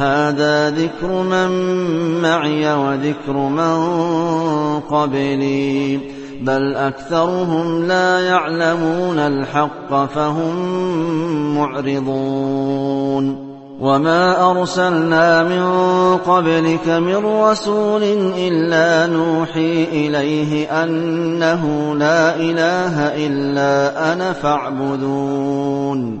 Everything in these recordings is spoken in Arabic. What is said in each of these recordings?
هذا ذكر من معي وذكر من قبلي. بل أكثرهم لا يعلمون الحق فهم معرضون. وما أرسلنا من قبلك من رسول إلا نوحي إليه أنه لا إله إلا أنا فاعبدون.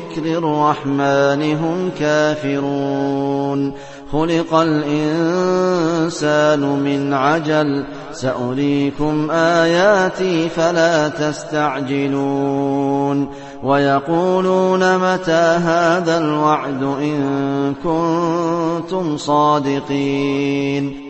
بذكر الرحمن هم كافرون. خلق الإنسان من عجل. سأريكم آياتي فلا تستعجلون. ويقولون متى هذا الوعد إن كنتم صادقين.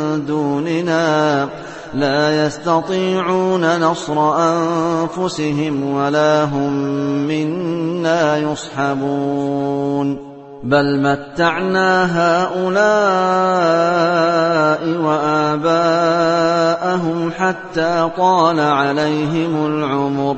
لا يستطيعون نصر أنفسهم ولا هم منا يصحبون. بل متعنا هؤلاء وآباءهم حتى طال عليهم العمر.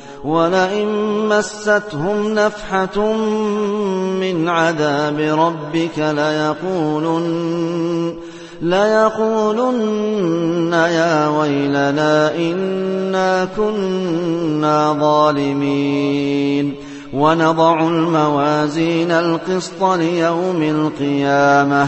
ولئن مستهم نفحة من عذاب ربك ليقولن ليقولن يا ويلنا إنا كنا ظالمين ونضع الموازين القسط ليوم القيامة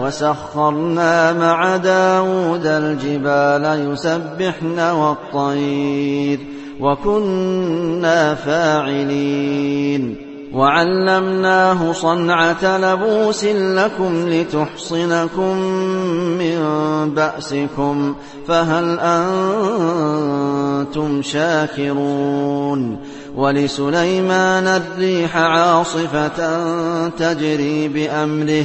وسخرنا مع داود الجبال يسبحن والطير وكنا فاعلين. وعلمناه صنعة لبوس لكم لتحصنكم من بأسكم فهل أنتم شاكرون؟ ولسليمان الريح عاصفة تجري بأمره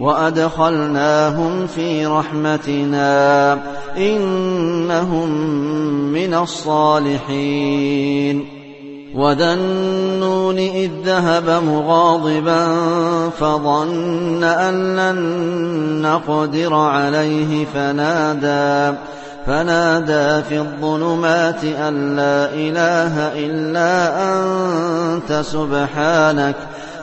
وأدخلناهم في رحمتنا إنهم من الصالحين وذا النون إذ ذهب مغاضبا فظن أن لن نقدر عليه فنادى فنادى في الظلمات أن لا إله إلا أنت سبحانك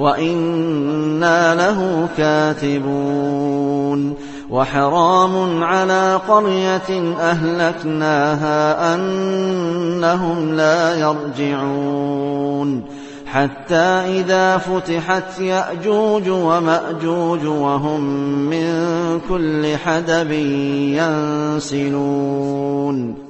وإنا له كاتبون وحرام على قرية أهلكناها أنهم لا يرجعون حتى إذا فتحت يأجوج ومأجوج وهم من كل حدب ينسلون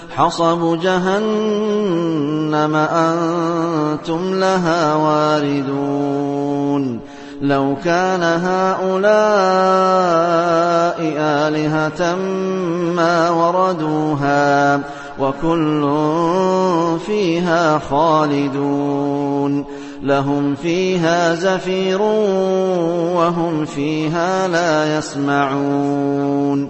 حصب جهنم أنتم لها واردون. لو كان هؤلاء آلهة ما وردوها وكل فيها خالدون. لهم فيها زفير وهم فيها لا يسمعون.